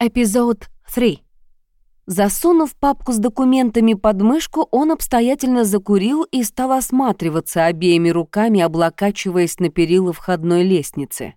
Эпизод 3. Засунув папку с документами под мышку, он обстоятельно закурил и стал осматриваться обеими руками, облокачиваясь на перила входной лестницы.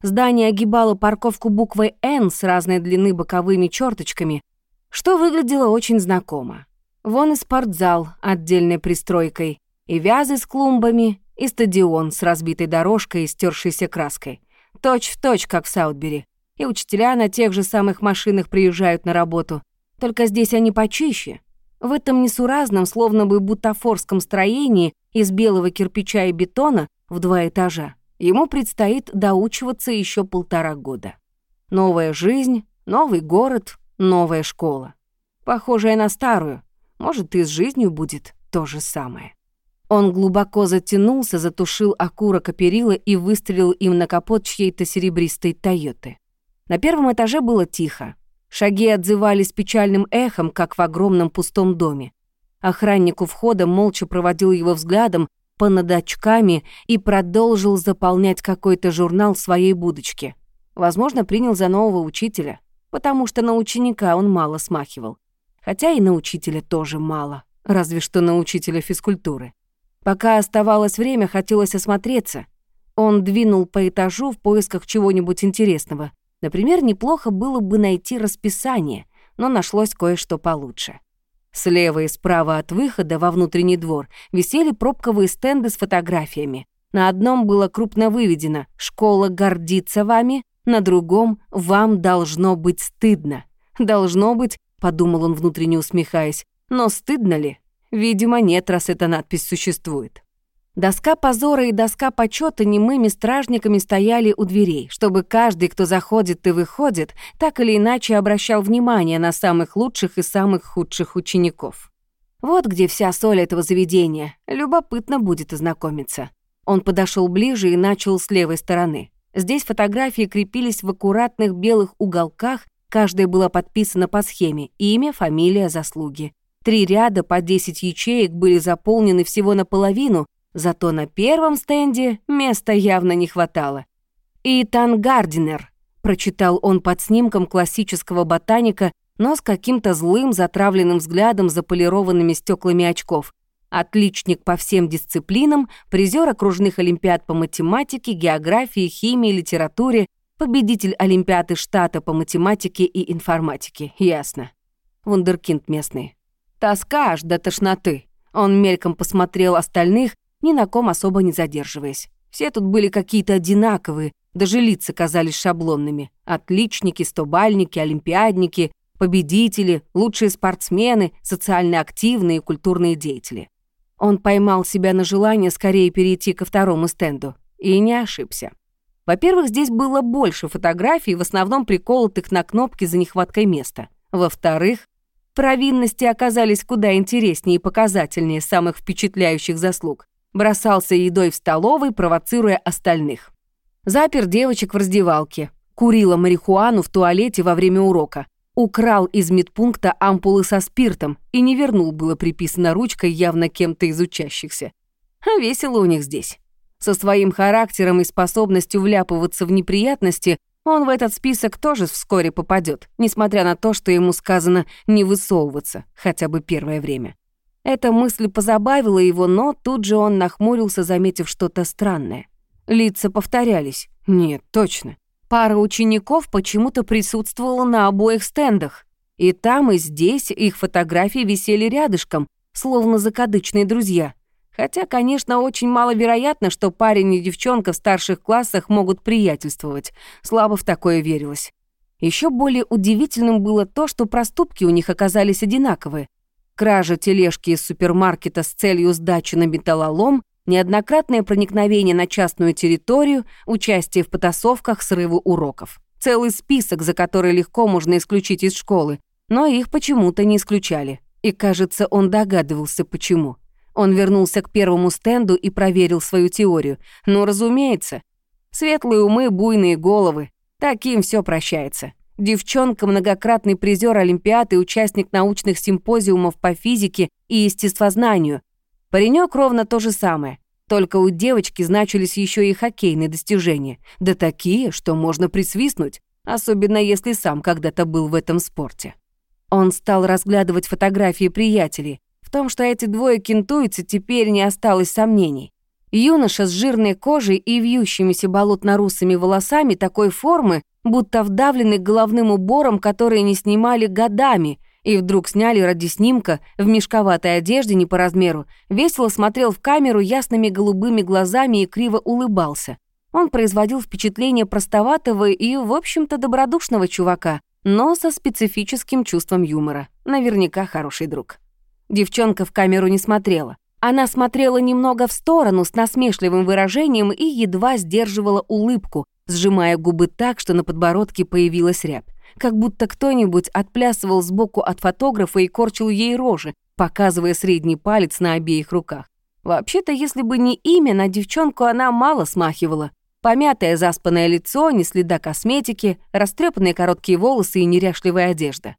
Здание огибало парковку буквой «Н» с разной длины боковыми черточками, что выглядело очень знакомо. Вон и спортзал отдельной пристройкой, и вязы с клумбами, и стадион с разбитой дорожкой и стершейся краской. Точь в точь, как в Саутбери. И учителя на тех же самых машинах приезжают на работу. Только здесь они почище. В этом несуразном, словно бы бутафорском строении из белого кирпича и бетона в два этажа ему предстоит доучиваться еще полтора года. Новая жизнь, новый город, новая школа. Похожая на старую. Может, и с жизнью будет то же самое. Он глубоко затянулся, затушил окурок о перила и выстрелил им на капот чьей-то серебристой «Тойоты». На первом этаже было тихо. Шаги отзывались печальным эхом, как в огромном пустом доме. Охранник у входа молча проводил его взглядом понад очками и продолжил заполнять какой-то журнал в своей будочке. Возможно, принял за нового учителя, потому что на ученика он мало смахивал. Хотя и на учителя тоже мало, разве что на учителя физкультуры. Пока оставалось время, хотелось осмотреться. Он двинул по этажу в поисках чего-нибудь интересного — Например, неплохо было бы найти расписание, но нашлось кое-что получше. Слева и справа от выхода во внутренний двор висели пробковые стенды с фотографиями. На одном было крупно выведено «Школа гордится вами», на другом «Вам должно быть стыдно». «Должно быть», — подумал он внутренне усмехаясь, «но стыдно ли? Видимо, нет, раз эта надпись существует». Доска позора и доска почета немыми стражниками стояли у дверей, чтобы каждый, кто заходит и выходит, так или иначе обращал внимание на самых лучших и самых худших учеников. Вот где вся соль этого заведения. Любопытно будет ознакомиться. Он подошел ближе и начал с левой стороны. Здесь фотографии крепились в аккуратных белых уголках, каждая была подписана по схеме имя, фамилия, заслуги. Три ряда по 10 ячеек были заполнены всего наполовину, Зато на первом стенде места явно не хватало. «Итан Гардинер», — прочитал он под снимком классического ботаника, но с каким-то злым затравленным взглядом за полированными стеклами очков. Отличник по всем дисциплинам, призер окружных олимпиад по математике, географии, химии, литературе, победитель Олимпиады штата по математике и информатике, ясно. Вундеркинд местный. Тоска аж до тошноты. Он мельком посмотрел остальных, ни на ком особо не задерживаясь. Все тут были какие-то одинаковые, даже лица казались шаблонными. Отличники, стобальники, олимпиадники, победители, лучшие спортсмены, социально активные и культурные деятели. Он поймал себя на желание скорее перейти ко второму стенду. И не ошибся. Во-первых, здесь было больше фотографий, в основном приколотых на кнопки за нехваткой места. Во-вторых, провинности оказались куда интереснее и показательнее самых впечатляющих заслуг бросался едой в столовой, провоцируя остальных. Запер девочек в раздевалке, курила марихуану в туалете во время урока, украл из медпункта ампулы со спиртом и не вернул, было приписано ручкой явно кем-то из учащихся. А весело у них здесь. Со своим характером и способностью вляпываться в неприятности он в этот список тоже вскоре попадет, несмотря на то, что ему сказано не высовываться хотя бы первое время. Эта мысль позабавила его, но тут же он нахмурился, заметив что-то странное. Лица повторялись. Нет, точно. Пара учеников почему-то присутствовала на обоих стендах. И там, и здесь их фотографии висели рядышком, словно закадычные друзья. Хотя, конечно, очень маловероятно, что парень и девчонка в старших классах могут приятельствовать. Слабо в такое верилось. Еще более удивительным было то, что проступки у них оказались одинаковые кража тележки из супермаркета с целью сдачи на металлолом, неоднократное проникновение на частную территорию, участие в потасовках, срывы уроков. Целый список, за который легко можно исключить из школы, но их почему-то не исключали. И, кажется, он догадывался, почему. Он вернулся к первому стенду и проверил свою теорию. Ну, разумеется. Светлые умы, буйные головы. Таким все прощается. Девчонка, многократный призер Олимпиад и участник научных симпозиумов по физике и естествознанию. Паренек ровно то же самое. Только у девочки значились еще и хоккейные достижения. Да такие, что можно присвистнуть. особенно если сам когда-то был в этом спорте. Он стал разглядывать фотографии приятелей. В том, что эти двое кентуются, теперь не осталось сомнений. Юноша с жирной кожей и вьющимися болотно-русыми волосами такой формы, будто вдавленный головным убором, которые не снимали годами, и вдруг сняли ради снимка в мешковатой одежде не по размеру, весело смотрел в камеру ясными голубыми глазами и криво улыбался. Он производил впечатление простоватого и, в общем-то, добродушного чувака, но со специфическим чувством юмора. Наверняка хороший друг. Девчонка в камеру не смотрела. Она смотрела немного в сторону с насмешливым выражением и едва сдерживала улыбку, сжимая губы так, что на подбородке появилась рябь. Как будто кто-нибудь отплясывал сбоку от фотографа и корчил ей рожи, показывая средний палец на обеих руках. Вообще-то, если бы не имя, на девчонку она мало смахивала. Помятое заспанное лицо, ни следа косметики, растрепанные короткие волосы и неряшливая одежда.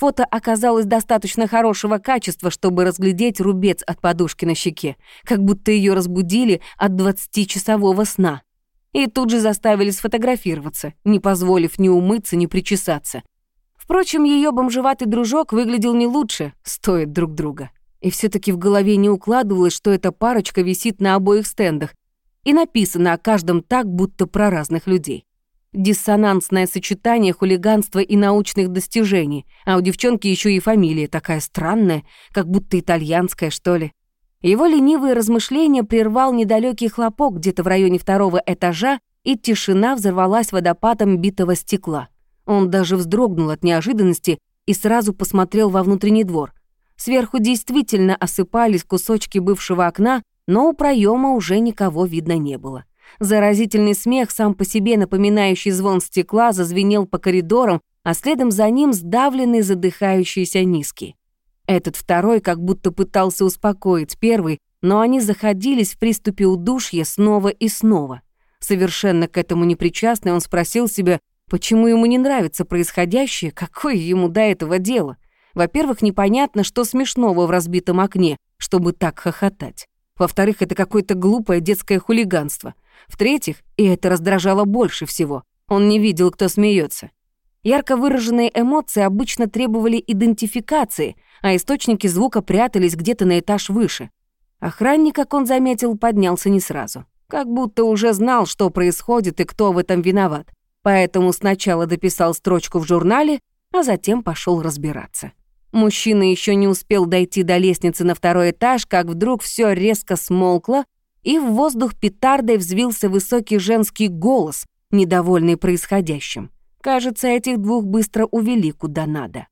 Фото оказалось достаточно хорошего качества, чтобы разглядеть рубец от подушки на щеке, как будто ее разбудили от 20-часового сна. И тут же заставили сфотографироваться, не позволив ни умыться, ни причесаться. Впрочем, ее бомжеватый дружок выглядел не лучше, стоит друг друга. И все таки в голове не укладывалось, что эта парочка висит на обоих стендах, и написано о каждом так, будто про разных людей. Диссонансное сочетание хулиганства и научных достижений, а у девчонки еще и фамилия такая странная, как будто итальянская, что ли. Его ленивые размышления прервал недалекий хлопок где-то в районе второго этажа, и тишина взорвалась водопадом битого стекла. Он даже вздрогнул от неожиданности и сразу посмотрел во внутренний двор. Сверху действительно осыпались кусочки бывшего окна, но у проема уже никого видно не было. Заразительный смех, сам по себе напоминающий звон стекла, зазвенел по коридорам, а следом за ним сдавленный, задыхающийся низкий. Этот второй как будто пытался успокоить первый, но они заходились в приступе удушья снова и снова. Совершенно к этому непричастный он спросил себя, почему ему не нравится происходящее, какое ему до этого дело. Во-первых, непонятно, что смешного в разбитом окне, чтобы так хохотать. Во-вторых, это какое-то глупое детское хулиганство. В-третьих, и это раздражало больше всего, он не видел, кто смеется. Ярко выраженные эмоции обычно требовали идентификации, а источники звука прятались где-то на этаж выше. Охранник, как он заметил, поднялся не сразу. Как будто уже знал, что происходит и кто в этом виноват. Поэтому сначала дописал строчку в журнале, а затем пошел разбираться. Мужчина еще не успел дойти до лестницы на второй этаж, как вдруг все резко смолкло, и в воздух петардой взвился высокий женский голос, недовольный происходящим. Кажется, этих двух быстро увели куда надо.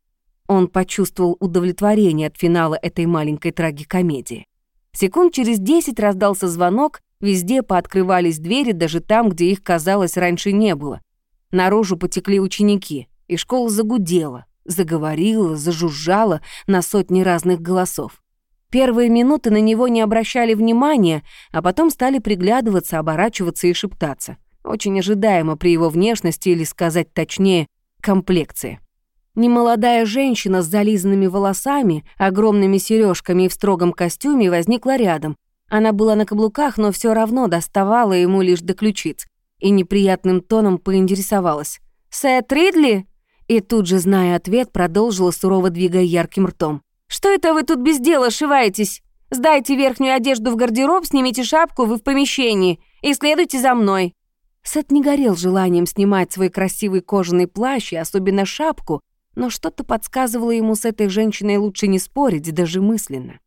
Он почувствовал удовлетворение от финала этой маленькой трагикомедии. Секунд через десять раздался звонок, везде пооткрывались двери, даже там, где их, казалось, раньше не было. Наружу потекли ученики, и школа загудела заговорила, зажужжала на сотни разных голосов. Первые минуты на него не обращали внимания, а потом стали приглядываться, оборачиваться и шептаться. Очень ожидаемо при его внешности, или сказать точнее, комплекции. Немолодая женщина с зализанными волосами, огромными сережками и в строгом костюме возникла рядом. Она была на каблуках, но все равно доставала ему лишь до ключиц. И неприятным тоном поинтересовалась. «Сет Ридли?» И тут же, зная ответ, продолжила сурово двигая ярким ртом. «Что это вы тут без дела шиваетесь? Сдайте верхнюю одежду в гардероб, снимите шапку, вы в помещении, и следуйте за мной». Сет не горел желанием снимать свой красивый кожаный плащ и особенно шапку, но что-то подсказывало ему с этой женщиной лучше не спорить, даже мысленно.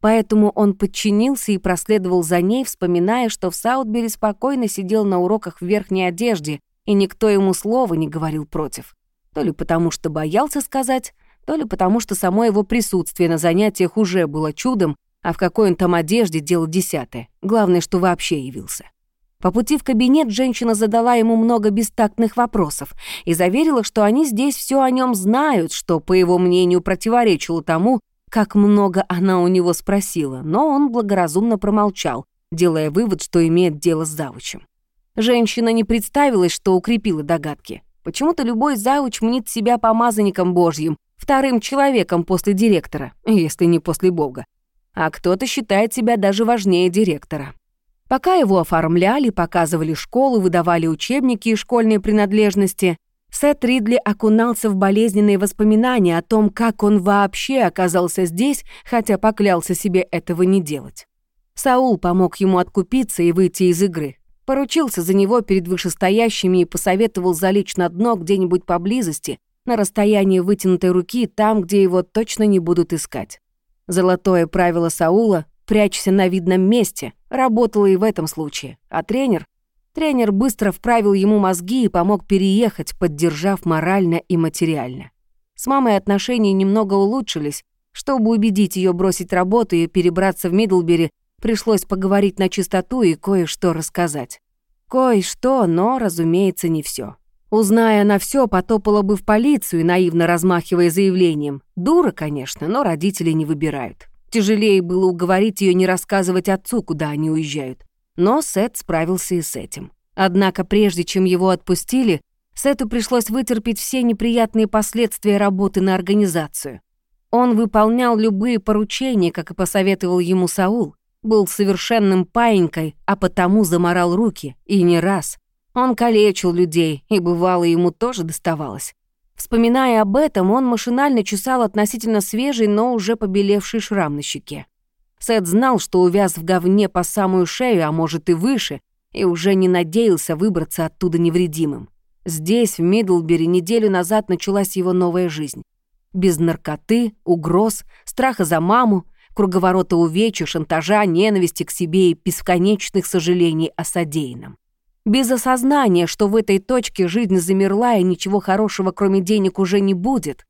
Поэтому он подчинился и проследовал за ней, вспоминая, что в Саутбери спокойно сидел на уроках в верхней одежде, и никто ему слова не говорил против. То ли потому, что боялся сказать, то ли потому, что само его присутствие на занятиях уже было чудом, а в какой он там одежде дело десятое. Главное, что вообще явился. По пути в кабинет женщина задала ему много бестактных вопросов и заверила, что они здесь все о нем знают, что, по его мнению, противоречило тому, как много она у него спросила, но он благоразумно промолчал, делая вывод, что имеет дело с завучем. Женщина не представилась, что укрепила догадки. Почему-то любой завуч мнит себя помазанником божьим, вторым человеком после директора, если не после Бога. А кто-то считает себя даже важнее директора. Пока его оформляли, показывали школу, выдавали учебники и школьные принадлежности, Сет Ридли окунался в болезненные воспоминания о том, как он вообще оказался здесь, хотя поклялся себе этого не делать. Саул помог ему откупиться и выйти из игры. Поручился за него перед вышестоящими и посоветовал залечь на дно где-нибудь поблизости, на расстоянии вытянутой руки, там, где его точно не будут искать. Золотое правило Саула «прячься на видном месте» работало и в этом случае, а тренер Тренер быстро вправил ему мозги и помог переехать, поддержав морально и материально. С мамой отношения немного улучшились. Чтобы убедить ее бросить работу и перебраться в Мидлбери, пришлось поговорить на чистоту и кое-что рассказать. Кое-что, но, разумеется, не все. Узная она все, потопала бы в полицию, наивно размахивая заявлением. Дура, конечно, но родители не выбирают. Тяжелее было уговорить ее не рассказывать отцу, куда они уезжают. Но Сет справился и с этим. Однако прежде чем его отпустили, Сету пришлось вытерпеть все неприятные последствия работы на организацию. Он выполнял любые поручения, как и посоветовал ему Саул, был совершенным паинькой, а потому заморал руки, и не раз. Он калечил людей, и бывало ему тоже доставалось. Вспоминая об этом, он машинально чесал относительно свежий, но уже побелевший шрам на щеке. Сет знал, что увяз в говне по самую шею, а может и выше, и уже не надеялся выбраться оттуда невредимым. Здесь, в Мидлбери, неделю назад началась его новая жизнь. Без наркоты, угроз, страха за маму, круговорота увечья, шантажа, ненависти к себе и бесконечных сожалений о содеянном. Без осознания, что в этой точке жизнь замерла и ничего хорошего, кроме денег, уже не будет.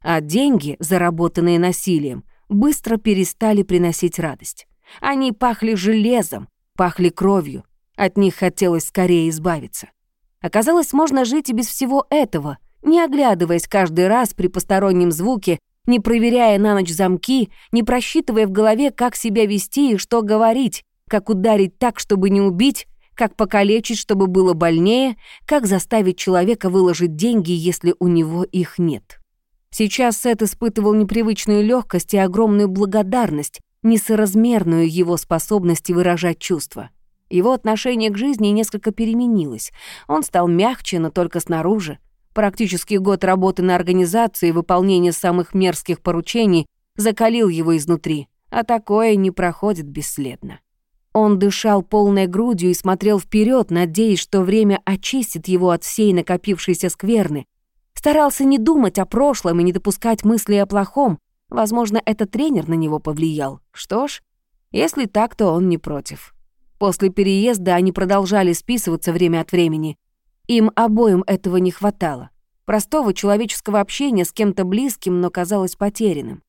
А деньги, заработанные насилием, быстро перестали приносить радость. Они пахли железом, пахли кровью. От них хотелось скорее избавиться. Оказалось, можно жить и без всего этого, не оглядываясь каждый раз при постороннем звуке, не проверяя на ночь замки, не просчитывая в голове, как себя вести и что говорить, как ударить так, чтобы не убить, как покалечить, чтобы было больнее, как заставить человека выложить деньги, если у него их нет. Сейчас Сет испытывал непривычную легкость и огромную благодарность, несоразмерную его способности выражать чувства. Его отношение к жизни несколько переменилось. Он стал мягче, но только снаружи. Практически год работы на организации и выполнения самых мерзких поручений закалил его изнутри, а такое не проходит бесследно. Он дышал полной грудью и смотрел вперед, надеясь, что время очистит его от всей накопившейся скверны, Старался не думать о прошлом и не допускать мыслей о плохом. Возможно, этот тренер на него повлиял. Что ж, если так, то он не против. После переезда они продолжали списываться время от времени. Им обоим этого не хватало. Простого человеческого общения с кем-то близким, но казалось потерянным.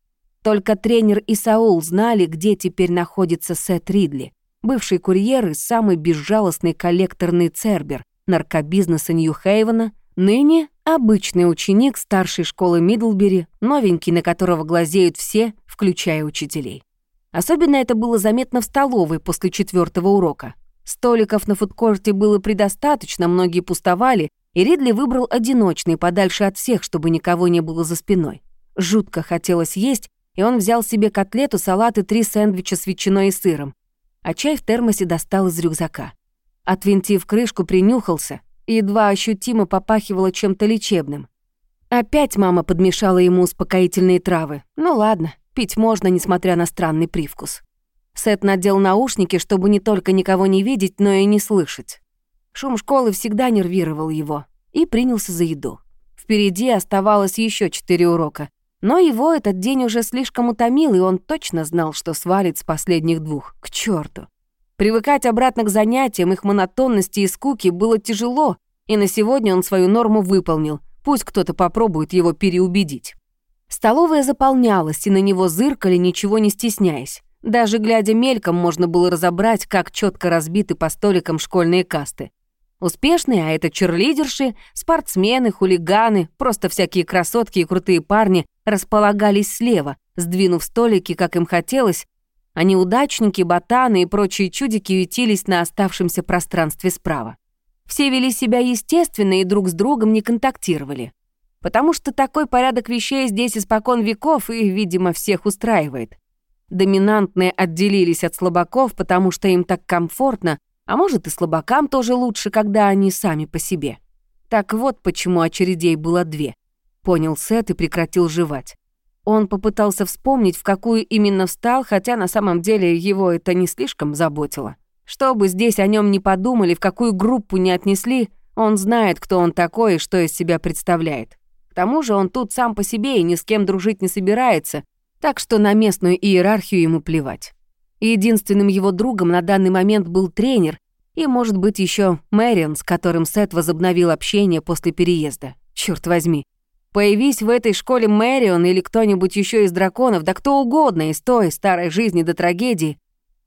Только тренер и Саул знали, где теперь находится Сет Ридли, бывший курьер и самый безжалостный коллекторный цербер наркобизнеса Нью-Хейвена, ныне Обычный ученик старшей школы Мидлбери, новенький, на которого глазеют все, включая учителей. Особенно это было заметно в столовой после четвертого урока. Столиков на фудкорте было предостаточно, многие пустовали, и Ридли выбрал одиночный, подальше от всех, чтобы никого не было за спиной. Жутко хотелось есть, и он взял себе котлету, салат и три сэндвича с ветчиной и сыром. А чай в термосе достал из рюкзака. Отвинтив крышку, принюхался едва ощутимо попахивало чем-то лечебным. Опять мама подмешала ему успокоительные травы. Ну ладно, пить можно, несмотря на странный привкус. Сет надел наушники, чтобы не только никого не видеть, но и не слышать. Шум школы всегда нервировал его, и принялся за еду. Впереди оставалось еще четыре урока, но его этот день уже слишком утомил, и он точно знал, что свалит с последних двух. К черту! Привыкать обратно к занятиям, их монотонности и скуки было тяжело, и на сегодня он свою норму выполнил. Пусть кто-то попробует его переубедить. Столовая заполнялась, и на него зыркали, ничего не стесняясь. Даже глядя мельком, можно было разобрать, как четко разбиты по столикам школьные касты. Успешные, а это черлидерши, спортсмены, хулиганы, просто всякие красотки и крутые парни располагались слева, сдвинув столики, как им хотелось, а неудачники, ботаны и прочие чудики ютились на оставшемся пространстве справа. Все вели себя естественно и друг с другом не контактировали. Потому что такой порядок вещей здесь испокон веков и, видимо, всех устраивает. Доминантные отделились от слабаков, потому что им так комфортно, а может и слабакам тоже лучше, когда они сами по себе. Так вот почему очередей было две. Понял Сет и прекратил жевать. Он попытался вспомнить, в какую именно встал, хотя на самом деле его это не слишком заботило. Что бы здесь о нем не подумали, в какую группу не отнесли, он знает, кто он такой и что из себя представляет. К тому же он тут сам по себе и ни с кем дружить не собирается, так что на местную иерархию ему плевать. Единственным его другом на данный момент был тренер и, может быть, еще Мэрион, с которым Сет возобновил общение после переезда. Черт возьми. Появись в этой школе Мэрион или кто-нибудь еще из драконов, да кто угодно из той старой жизни до трагедии,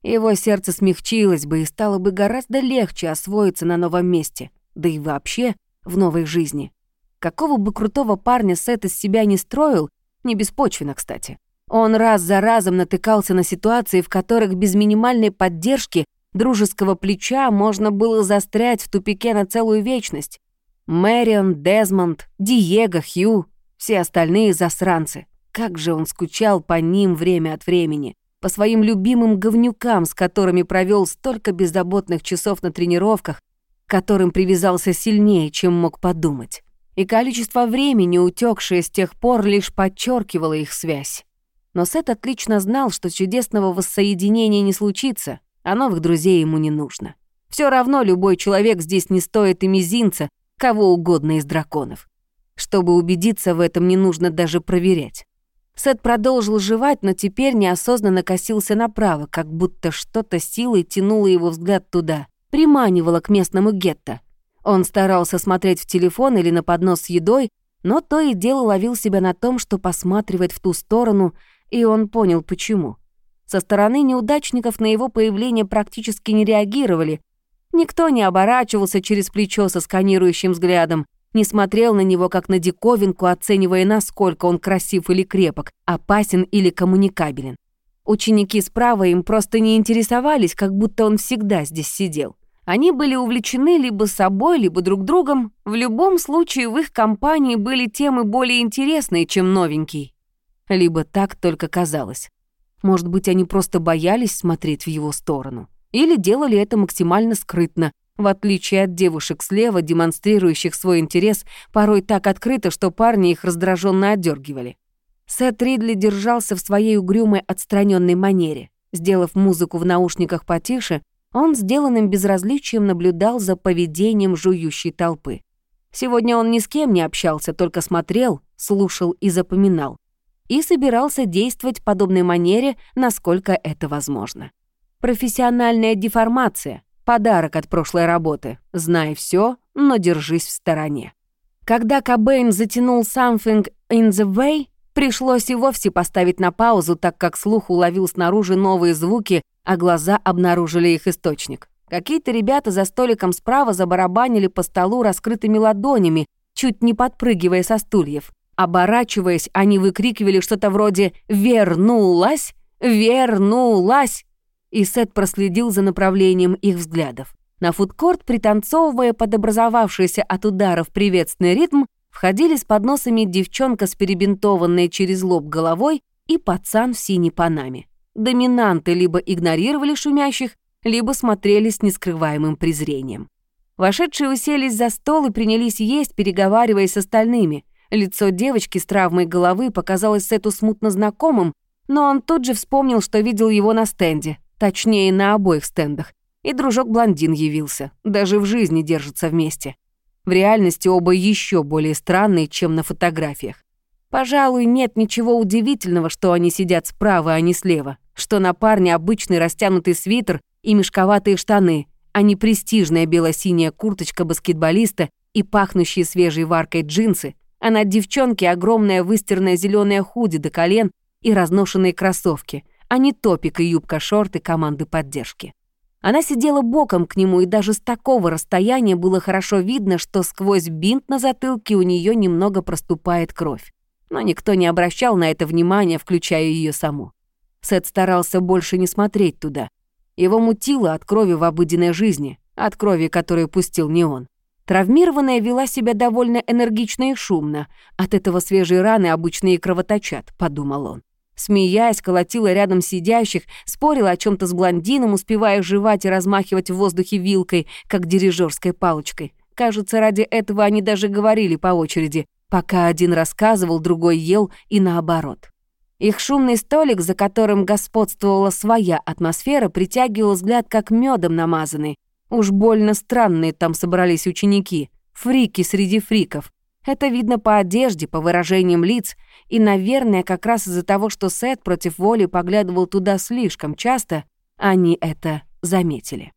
его сердце смягчилось бы и стало бы гораздо легче освоиться на новом месте, да и вообще в новой жизни. Какого бы крутого парня Сет из себя не строил, не беспочвенно, кстати. Он раз за разом натыкался на ситуации, в которых без минимальной поддержки дружеского плеча можно было застрять в тупике на целую вечность. Мэрион, Дезмонд, Диего, Хью, все остальные засранцы. Как же он скучал по ним время от времени по своим любимым говнюкам, с которыми провел столько беззаботных часов на тренировках, к которым привязался сильнее, чем мог подумать. И количество времени, утекшее с тех пор, лишь подчеркивало их связь. Но Сет отлично знал, что чудесного воссоединения не случится, а новых друзей ему не нужно. Все равно любой человек здесь не стоит и мизинца, кого угодно из драконов. Чтобы убедиться в этом, не нужно даже проверять. Сет продолжил жевать, но теперь неосознанно косился направо, как будто что-то силой тянуло его взгляд туда, приманивало к местному гетто. Он старался смотреть в телефон или на поднос с едой, но то и дело ловил себя на том, что посматривает в ту сторону, и он понял, почему. Со стороны неудачников на его появление практически не реагировали. Никто не оборачивался через плечо со сканирующим взглядом, не смотрел на него как на диковинку, оценивая, насколько он красив или крепок, опасен или коммуникабелен. Ученики справа им просто не интересовались, как будто он всегда здесь сидел. Они были увлечены либо собой, либо друг другом. В любом случае в их компании были темы более интересные, чем новенький. Либо так только казалось. Может быть, они просто боялись смотреть в его сторону. Или делали это максимально скрытно, в отличие от девушек слева, демонстрирующих свой интерес порой так открыто, что парни их раздраженно отдергивали. Сет Ридли держался в своей угрюмой отстраненной манере. Сделав музыку в наушниках потише, он сделанным безразличием наблюдал за поведением жующей толпы. Сегодня он ни с кем не общался, только смотрел, слушал и запоминал. И собирался действовать в подобной манере, насколько это возможно. Профессиональная деформация — Подарок от прошлой работы. Знай все, но держись в стороне. Когда Кобейн затянул «Something in the way», пришлось и вовсе поставить на паузу, так как слух уловил снаружи новые звуки, а глаза обнаружили их источник. Какие-то ребята за столиком справа забарабанили по столу раскрытыми ладонями, чуть не подпрыгивая со стульев. Оборачиваясь, они выкрикивали что-то вроде «Вернулась! Вернулась!» и Сет проследил за направлением их взглядов. На фудкорт, пританцовывая под образовавшийся от ударов приветственный ритм, входили с подносами девчонка с перебинтованной через лоб головой и пацан в синей панаме. Доминанты либо игнорировали шумящих, либо смотрели с нескрываемым презрением. Вошедшие уселись за стол и принялись есть, переговариваясь с остальными. Лицо девочки с травмой головы показалось Сету смутно знакомым, но он тут же вспомнил, что видел его на стенде. Точнее, на обоих стендах. И дружок-блондин явился. Даже в жизни держатся вместе. В реальности оба еще более странные, чем на фотографиях. Пожалуй, нет ничего удивительного, что они сидят справа, а не слева. Что на парне обычный растянутый свитер и мешковатые штаны, а не престижная бело-синяя курточка баскетболиста и пахнущие свежей варкой джинсы, а на девчонке огромная выстиранная зеленая худи до колен и разношенные кроссовки — а не топик и юбка-шорты команды поддержки. Она сидела боком к нему, и даже с такого расстояния было хорошо видно, что сквозь бинт на затылке у нее немного проступает кровь. Но никто не обращал на это внимания, включая ее саму. Сет старался больше не смотреть туда. Его мутило от крови в обыденной жизни, от крови, которую пустил не он. Травмированная вела себя довольно энергично и шумно. От этого свежие раны обычно и кровоточат, подумал он. Смеясь, колотила рядом сидящих, спорила о чем то с блондином, успевая жевать и размахивать в воздухе вилкой, как дирижерской палочкой. Кажется, ради этого они даже говорили по очереди, пока один рассказывал, другой ел и наоборот. Их шумный столик, за которым господствовала своя атмосфера, притягивал взгляд как медом намазанный. Уж больно странные там собрались ученики, фрики среди фриков. Это видно по одежде, по выражениям лиц, и, наверное, как раз из-за того, что Сет против воли поглядывал туда слишком часто, они это заметили.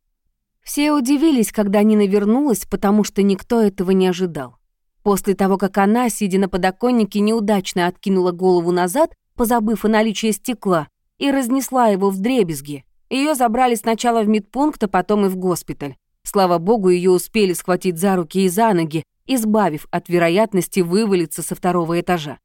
Все удивились, когда Нина вернулась, потому что никто этого не ожидал. После того, как она, сидя на подоконнике, неудачно откинула голову назад, позабыв о наличии стекла, и разнесла его в дребезги. Ее забрали сначала в медпункт, а потом и в госпиталь. Слава богу, ее успели схватить за руки и за ноги, избавив от вероятности вывалиться со второго этажа.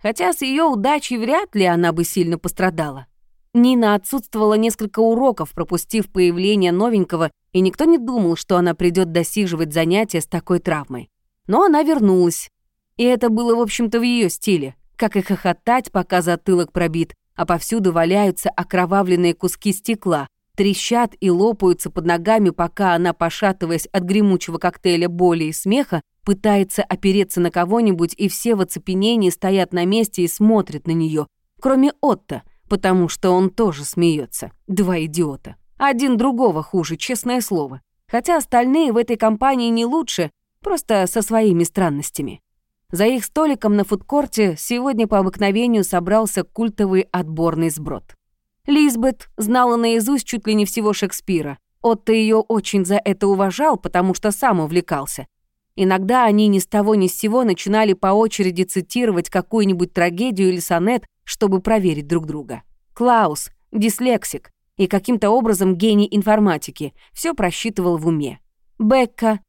Хотя с ее удачей вряд ли она бы сильно пострадала. Нина отсутствовала несколько уроков, пропустив появление новенького, и никто не думал, что она придет досиживать занятия с такой травмой. Но она вернулась. И это было, в общем-то, в ее стиле. Как и хохотать, пока затылок пробит, а повсюду валяются окровавленные куски стекла, трещат и лопаются под ногами, пока она, пошатываясь от гремучего коктейля боли и смеха, пытается опереться на кого-нибудь, и все в оцепенении стоят на месте и смотрят на нее, кроме Отто — потому что он тоже смеется. Два идиота. Один другого хуже, честное слово. Хотя остальные в этой компании не лучше, просто со своими странностями. За их столиком на фудкорте сегодня по обыкновению собрался культовый отборный сброд. Лизбет знала наизусть чуть ли не всего Шекспира. Отто ее очень за это уважал, потому что сам увлекался. Иногда они ни с того ни с сего начинали по очереди цитировать какую-нибудь трагедию или сонет, чтобы проверить друг друга. Клаус, дислексик и каким-то образом гений информатики, все просчитывал в уме. Бекка,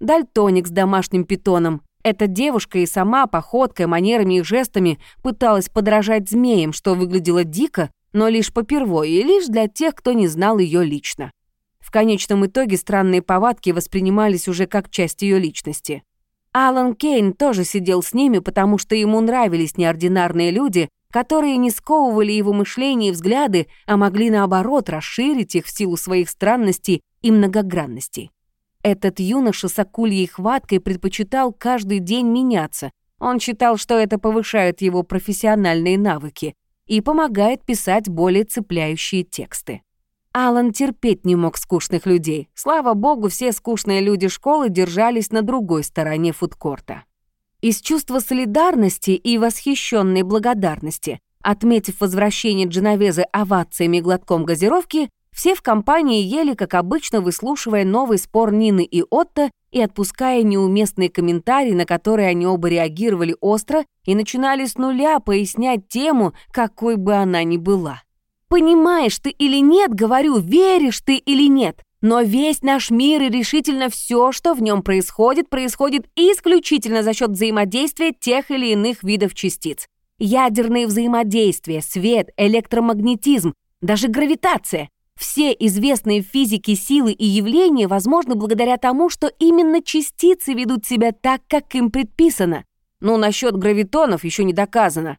дальтоник с домашним питоном. Эта девушка и сама походкой, манерами и жестами пыталась подражать змеям, что выглядело дико, но лишь попервой и лишь для тех, кто не знал ее лично. В конечном итоге странные повадки воспринимались уже как часть ее личности. Алан Кейн тоже сидел с ними, потому что ему нравились неординарные люди, которые не сковывали его мышление и взгляды, а могли, наоборот, расширить их в силу своих странностей и многогранностей. Этот юноша с акульей хваткой предпочитал каждый день меняться. Он считал, что это повышает его профессиональные навыки и помогает писать более цепляющие тексты. Алан терпеть не мог скучных людей. Слава богу, все скучные люди школы держались на другой стороне фудкорта. Из чувства солидарности и восхищенной благодарности, отметив возвращение Дженовезы овациями глотком газировки, все в компании ели, как обычно, выслушивая новый спор Нины и Отто и отпуская неуместные комментарии, на которые они оба реагировали остро и начинали с нуля пояснять тему, какой бы она ни была. «Понимаешь ты или нет, говорю, веришь ты или нет, но весь наш мир и решительно все, что в нем происходит, происходит исключительно за счет взаимодействия тех или иных видов частиц. Ядерные взаимодействия, свет, электромагнетизм, даже гравитация. Все известные в физике силы и явления возможны благодаря тому, что именно частицы ведут себя так, как им предписано. Ну, насчет гравитонов еще не доказано.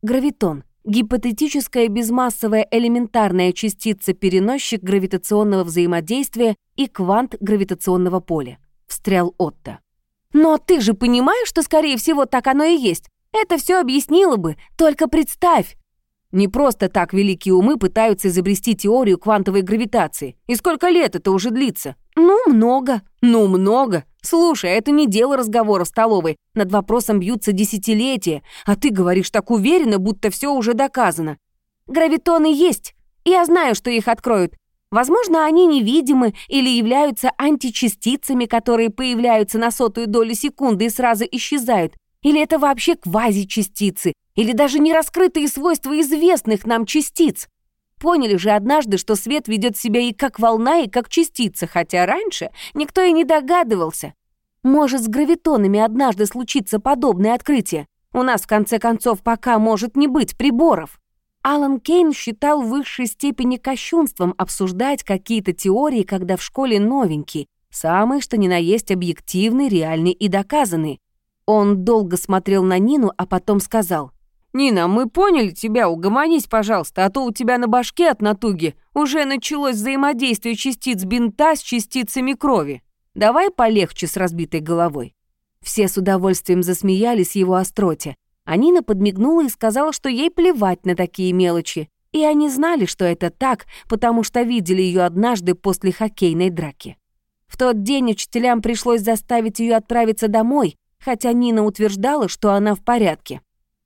Гравитон гипотетическая безмассовая элементарная частица-переносчик гравитационного взаимодействия и квант гравитационного поля. Встрял Отто. «Но ты же понимаешь, что, скорее всего, так оно и есть. Это все объяснило бы. Только представь!» Не просто так великие умы пытаются изобрести теорию квантовой гравитации. И сколько лет это уже длится? Ну, много. Ну, много. Слушай, это не дело разговора в столовой. Над вопросом бьются десятилетия, а ты говоришь так уверенно, будто все уже доказано. Гравитоны есть, я знаю, что их откроют. Возможно, они невидимы или являются античастицами, которые появляются на сотую долю секунды и сразу исчезают. Или это вообще квазичастицы, или даже нераскрытые свойства известных нам частиц. Поняли же однажды, что свет ведет себя и как волна, и как частица, хотя раньше никто и не догадывался. Может, с гравитонами однажды случится подобное открытие. У нас, в конце концов, пока может не быть приборов. Алан Кейн считал в высшей степени кощунством обсуждать какие-то теории, когда в школе новенький, самый что ни на есть объективный, реальный и доказанный. Он долго смотрел на Нину, а потом сказал, «Нина, мы поняли тебя, угомонись, пожалуйста, а то у тебя на башке от натуги уже началось взаимодействие частиц бинта с частицами крови». Давай полегче с разбитой головой». Все с удовольствием засмеялись его остроте. А Нина подмигнула и сказала, что ей плевать на такие мелочи. И они знали, что это так, потому что видели ее однажды после хоккейной драки. В тот день учителям пришлось заставить ее отправиться домой, хотя Нина утверждала, что она в порядке.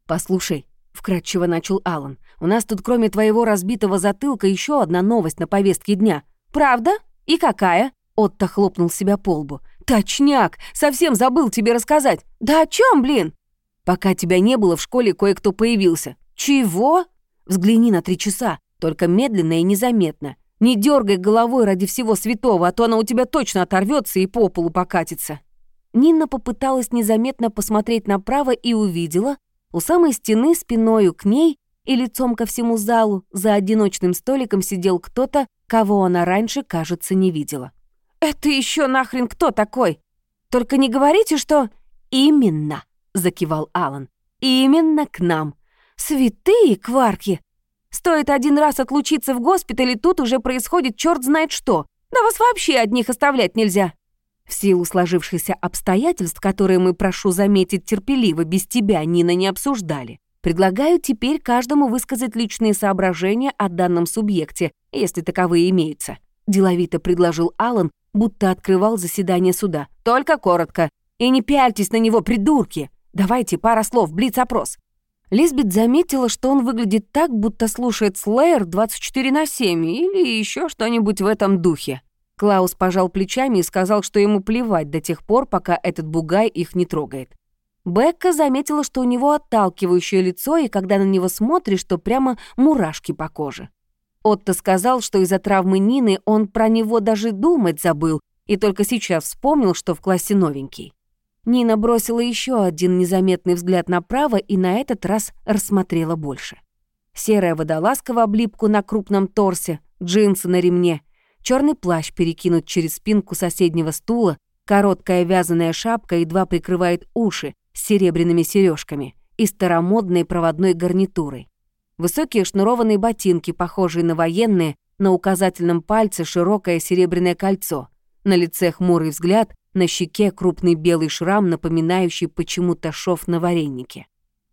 «Послушай», — вкратчиво начал Алан, «у нас тут кроме твоего разбитого затылка еще одна новость на повестке дня». «Правда? И какая?» Отто хлопнул себя по лбу. «Точняк! Совсем забыл тебе рассказать. Да о чем, блин?» «Пока тебя не было, в школе кое-кто появился». «Чего?» Взгляни на три часа, только медленно и незаметно. Не дергай головой ради всего святого, а то она у тебя точно оторвется и по полу покатится». Нина попыталась незаметно посмотреть направо и увидела, у самой стены спиною к ней и лицом ко всему залу за одиночным столиком сидел кто-то, кого она раньше, кажется, не видела. «Это еще нахрен кто такой? Только не говорите, что...» «Именно», — закивал Алан. «Именно к нам. Святые кварки! Стоит один раз отлучиться в госпитале, тут уже происходит черт знает что. Да вас вообще одних оставлять нельзя. В силу сложившихся обстоятельств, которые мы, прошу заметить, терпеливо без тебя, Нина, не обсуждали, предлагаю теперь каждому высказать личные соображения о данном субъекте, если таковые имеются. Деловито предложил Алан, будто открывал заседание суда. Только коротко. И не пяльтесь на него, придурки. Давайте пара слов, блиц-опрос. Лизбет заметила, что он выглядит так, будто слушает Слэйр 24 на 7 или еще что-нибудь в этом духе. Клаус пожал плечами и сказал, что ему плевать до тех пор, пока этот бугай их не трогает. Бекка заметила, что у него отталкивающее лицо, и когда на него смотришь, то прямо мурашки по коже. Отто сказал, что из-за травмы Нины он про него даже думать забыл, и только сейчас вспомнил, что в классе новенький. Нина бросила еще один незаметный взгляд направо и на этот раз рассмотрела больше. Серая водолазка в облипку на крупном торсе, джинсы на ремне, черный плащ перекинут через спинку соседнего стула, короткая вязаная шапка едва прикрывает уши с серебряными сережками и старомодной проводной гарнитурой. Высокие шнурованные ботинки, похожие на военные, на указательном пальце широкое серебряное кольцо, на лице хмурый взгляд, на щеке крупный белый шрам, напоминающий почему-то шов на варенике.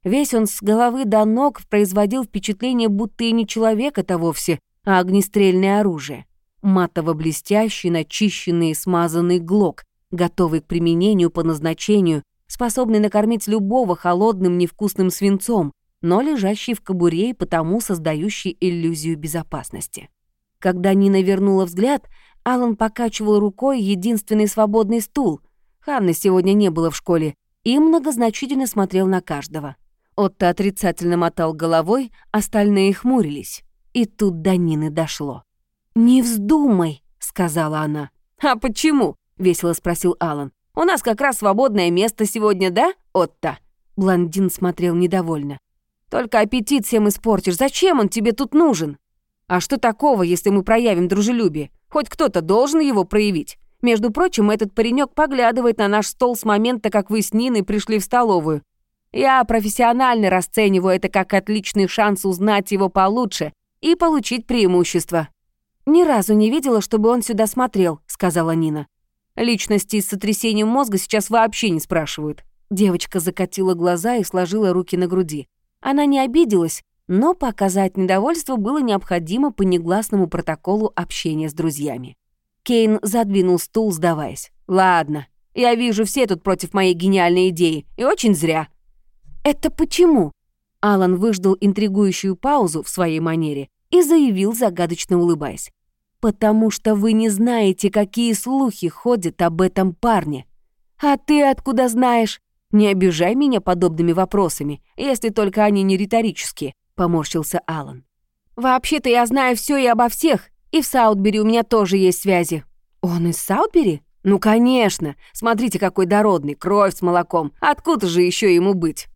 Весь он с головы до ног производил впечатление, будто и не человек это вовсе, а огнестрельное оружие. Матово-блестящий, начищенный и смазанный глок, готовый к применению по назначению, способный накормить любого холодным невкусным свинцом, но лежащий в кобуре и потому создающий иллюзию безопасности. Когда Нина вернула взгляд, Алан покачивал рукой единственный свободный стул. Ханны сегодня не было в школе, и многозначительно смотрел на каждого. Отто отрицательно мотал головой, остальные хмурились. И тут до Нины дошло. «Не вздумай», — сказала она. «А почему?» — весело спросил Алан. «У нас как раз свободное место сегодня, да, Отто?» Блондин смотрел недовольно. «Только аппетит всем испортишь. Зачем он тебе тут нужен?» «А что такого, если мы проявим дружелюбие? Хоть кто-то должен его проявить. Между прочим, этот паренек поглядывает на наш стол с момента, как вы с Ниной пришли в столовую. Я профессионально расцениваю это как отличный шанс узнать его получше и получить преимущество». «Ни разу не видела, чтобы он сюда смотрел», — сказала Нина. «Личности с сотрясением мозга сейчас вообще не спрашивают». Девочка закатила глаза и сложила руки на груди. Она не обиделась, но показать недовольство было необходимо по негласному протоколу общения с друзьями. Кейн задвинул стул, сдаваясь. «Ладно, я вижу, все тут против моей гениальной идеи, и очень зря». «Это почему?» Алан выждал интригующую паузу в своей манере и заявил, загадочно улыбаясь. «Потому что вы не знаете, какие слухи ходят об этом парне. А ты откуда знаешь? Не обижай меня подобными вопросами, если только они не риторические. — поморщился Алан. «Вообще-то я знаю все и обо всех, и в Саутбери у меня тоже есть связи». «Он из Саутбери?» «Ну, конечно. Смотрите, какой дородный, кровь с молоком. Откуда же еще ему быть?»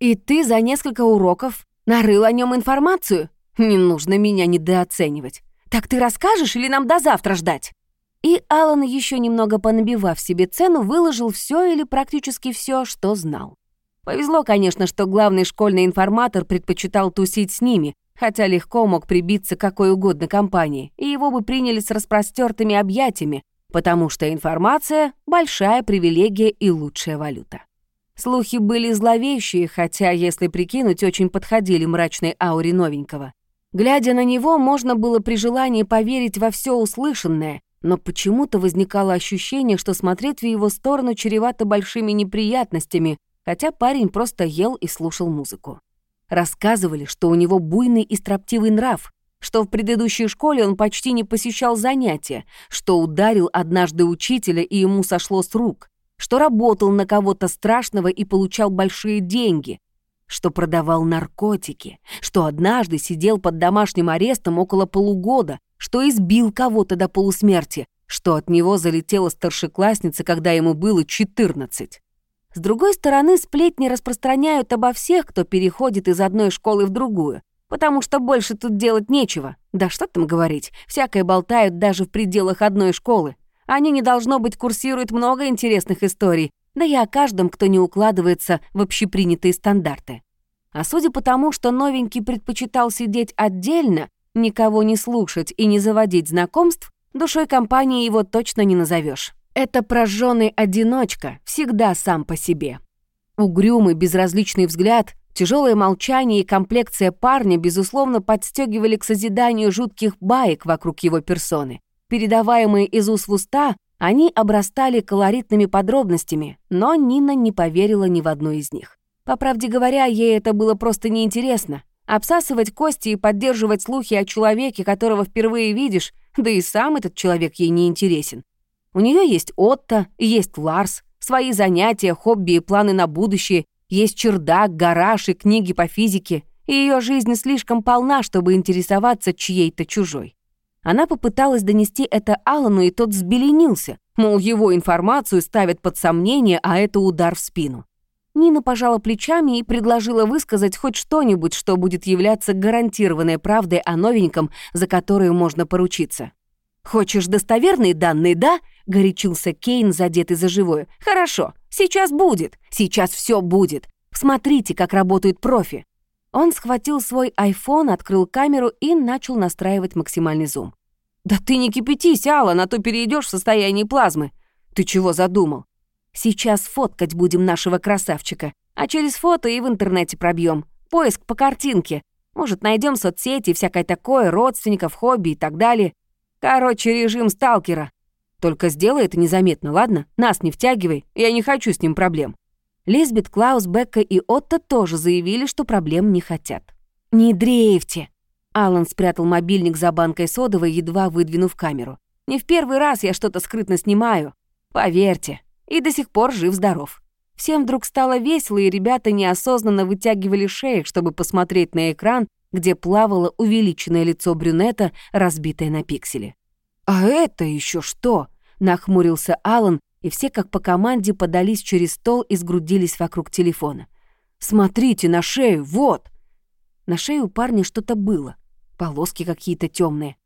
«И ты за несколько уроков нарыл о нем информацию? Не нужно меня недооценивать. Так ты расскажешь или нам до завтра ждать?» И Алан, еще немного понабивав себе цену, выложил все или практически все, что знал. Повезло, конечно, что главный школьный информатор предпочитал тусить с ними, хотя легко мог прибиться к какой угодно компании, и его бы приняли с распростертыми объятиями, потому что информация — большая привилегия и лучшая валюта. Слухи были зловещие, хотя, если прикинуть, очень подходили мрачной ауре новенького. Глядя на него, можно было при желании поверить во все услышанное, но почему-то возникало ощущение, что смотреть в его сторону чревато большими неприятностями, хотя парень просто ел и слушал музыку. Рассказывали, что у него буйный и строптивый нрав, что в предыдущей школе он почти не посещал занятия, что ударил однажды учителя и ему сошло с рук, что работал на кого-то страшного и получал большие деньги, что продавал наркотики, что однажды сидел под домашним арестом около полугода, что избил кого-то до полусмерти, что от него залетела старшеклассница, когда ему было 14. С другой стороны, сплетни распространяют обо всех, кто переходит из одной школы в другую, потому что больше тут делать нечего. Да что там говорить, всякое болтают даже в пределах одной школы. Они, не должно быть, курсируют много интересных историй, да и о каждом, кто не укладывается в общепринятые стандарты. А судя по тому, что новенький предпочитал сидеть отдельно, никого не слушать и не заводить знакомств, душой компании его точно не назовешь. Это прожженный одиночка, всегда сам по себе. Угрюмый, безразличный взгляд, тяжелое молчание и комплекция парня, безусловно, подстегивали к созиданию жутких баек вокруг его персоны. Передаваемые из уст в уста, они обрастали колоритными подробностями, но Нина не поверила ни в одну из них. По правде говоря, ей это было просто неинтересно. Обсасывать кости и поддерживать слухи о человеке, которого впервые видишь, да и сам этот человек ей не интересен. У нее есть Отто, есть Ларс, свои занятия, хобби и планы на будущее, есть чердак, гараж и книги по физике, и ее жизнь слишком полна, чтобы интересоваться чьей-то чужой. Она попыталась донести это Алану, и тот взбеленился, мол, его информацию ставят под сомнение, а это удар в спину. Нина пожала плечами и предложила высказать хоть что-нибудь, что будет являться гарантированной правдой о новеньком, за которую можно поручиться. «Хочешь достоверные данные, да?» — горячился Кейн, задетый за живое. «Хорошо, сейчас будет, сейчас все будет. Смотрите, как работают профи». Он схватил свой iPhone, открыл камеру и начал настраивать максимальный зум. «Да ты не кипятись, Алла, а то перейдешь в состояние плазмы. Ты чего задумал? Сейчас фоткать будем нашего красавчика, а через фото и в интернете пробьем. Поиск по картинке. Может, найдем соцсети, всякое такое, родственников, хобби и так далее. Короче, режим сталкера. Только сделай это незаметно, ладно? Нас не втягивай, я не хочу с ним проблем». Лизбет, Клаус, Бекка и Отто тоже заявили, что проблем не хотят. «Не дрейфьте!» Алан спрятал мобильник за банкой содовой, едва выдвинув камеру. «Не в первый раз я что-то скрытно снимаю. Поверьте, и до сих пор жив-здоров». Всем вдруг стало весело, и ребята неосознанно вытягивали шеи, чтобы посмотреть на экран, где плавало увеличенное лицо брюнета, разбитое на пиксели. «А это еще что?» — нахмурился Алан, и все как по команде подались через стол и сгрудились вокруг телефона. «Смотрите на шею, вот!» На шее у парня что-то было, полоски какие-то темные.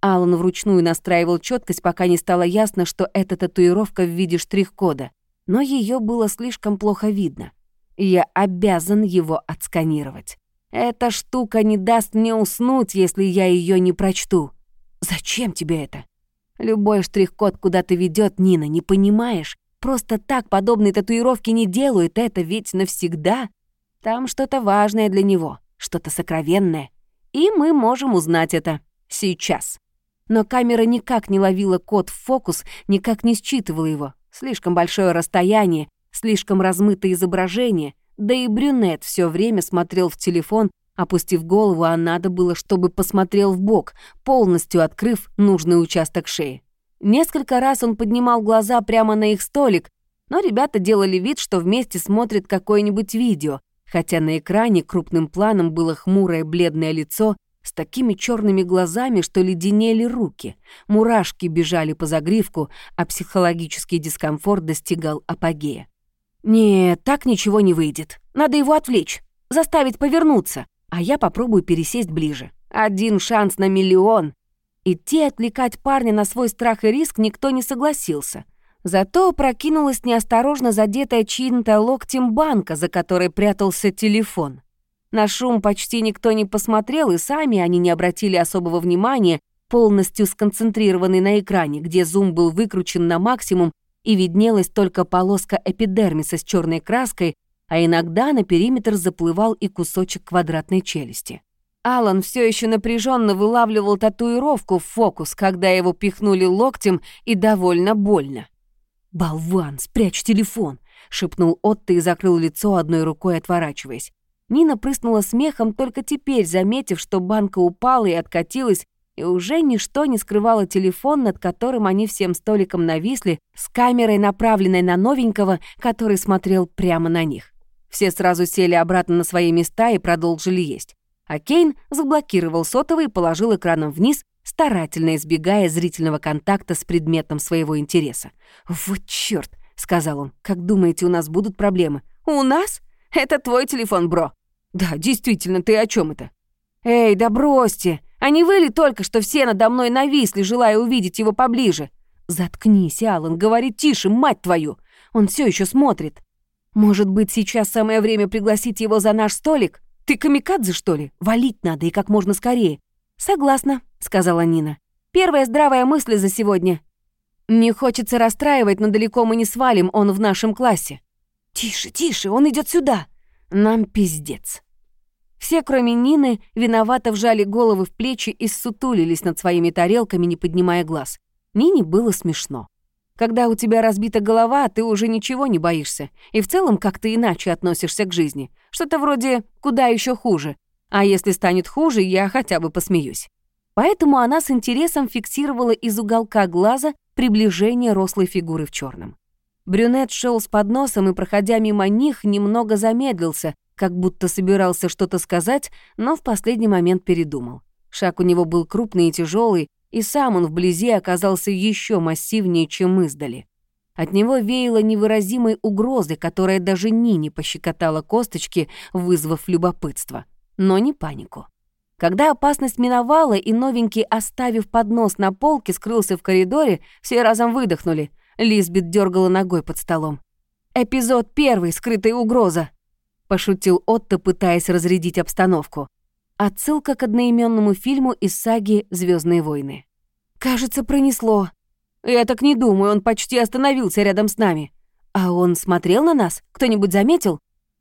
Алан вручную настраивал четкость, пока не стало ясно, что это татуировка в виде штрих-кода. Но ее было слишком плохо видно. Я обязан его отсканировать. Эта штука не даст мне уснуть, если я ее не прочту. Зачем тебе это? Любой штрих-код куда-то ведет, Нина, не понимаешь? Просто так подобные татуировки не делают, это ведь навсегда. Там что-то важное для него, что-то сокровенное. И мы можем узнать это сейчас. Но камера никак не ловила код в фокус, никак не считывала его. Слишком большое расстояние, слишком размытое изображение — да и брюнет все время смотрел в телефон, опустив голову, а надо было, чтобы посмотрел в бок, полностью открыв нужный участок шеи. Несколько раз он поднимал глаза прямо на их столик, но ребята делали вид, что вместе смотрят какое-нибудь видео, хотя на экране крупным планом было хмурое бледное лицо с такими черными глазами, что леденели руки. Мурашки бежали по загривку, а психологический дискомфорт достигал апогея. «Нет, так ничего не выйдет. Надо его отвлечь, заставить повернуться, а я попробую пересесть ближе. Один шанс на миллион». Идти отвлекать парня на свой страх и риск никто не согласился. Зато прокинулась неосторожно задетая чьим-то локтем банка, за которой прятался телефон. На шум почти никто не посмотрел, и сами они не обратили особого внимания, полностью сконцентрированный на экране, где зум был выкручен на максимум и виднелась только полоска эпидермиса с черной краской, а иногда на периметр заплывал и кусочек квадратной челюсти. Алан все еще напряженно вылавливал татуировку в фокус, когда его пихнули локтем и довольно больно. «Болван, спрячь телефон!» — шепнул Отто и закрыл лицо одной рукой, отворачиваясь. Нина прыснула смехом, только теперь заметив, что банка упала и откатилась, и уже ничто не скрывало телефон, над которым они всем столиком нависли, с камерой, направленной на новенького, который смотрел прямо на них. Все сразу сели обратно на свои места и продолжили есть. А Кейн заблокировал сотовый и положил экраном вниз, старательно избегая зрительного контакта с предметом своего интереса. «Вот чёрт!» — сказал он. «Как думаете, у нас будут проблемы?» «У нас? Это твой телефон, бро!» «Да, действительно, ты о чем это?» «Эй, да бросьте! А не только что все надо мной нависли, желая увидеть его поближе?» «Заткнись, Алан, говори тише, мать твою! Он все еще смотрит!» Может быть, сейчас самое время пригласить его за наш столик? Ты камикадзе, что ли? Валить надо и как можно скорее. Согласна, сказала Нина. Первая здравая мысль за сегодня. Не хочется расстраивать, но далеко мы не свалим, он в нашем классе. Тише, тише, он идет сюда. Нам пиздец. Все, кроме Нины, виновато вжали головы в плечи и ссутулились над своими тарелками, не поднимая глаз. Нине было смешно. Когда у тебя разбита голова, ты уже ничего не боишься. И в целом как-то иначе относишься к жизни. Что-то вроде «куда еще хуже». А если станет хуже, я хотя бы посмеюсь. Поэтому она с интересом фиксировала из уголка глаза приближение рослой фигуры в черном. Брюнет шел с подносом и, проходя мимо них, немного замедлился, как будто собирался что-то сказать, но в последний момент передумал. Шаг у него был крупный и тяжелый, и сам он вблизи оказался еще массивнее, чем издали. От него веяло невыразимой угрозой, которая даже Нине пощекотала косточки, вызвав любопытство. Но не панику. Когда опасность миновала, и новенький, оставив поднос на полке, скрылся в коридоре, все разом выдохнули. Лизбет дергала ногой под столом. «Эпизод первый. Скрытая угроза», — пошутил Отто, пытаясь разрядить обстановку. Отсылка к одноименному фильму из саги Звездные войны». «Кажется, пронесло». «Я так не думаю, он почти остановился рядом с нами». «А он смотрел на нас? Кто-нибудь заметил?»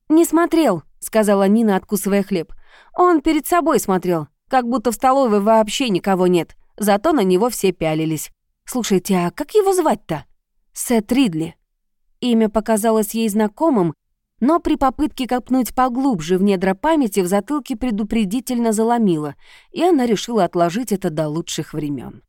«Не смотрел», — сказала Нина, откусывая хлеб. «Он перед собой смотрел, как будто в столовой вообще никого нет. Зато на него все пялились. Слушайте, а как его звать-то?» «Сет Ридли». Имя показалось ей знакомым, но при попытке копнуть поглубже в недра памяти в затылке предупредительно заломило, и она решила отложить это до лучших времен.